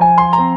you.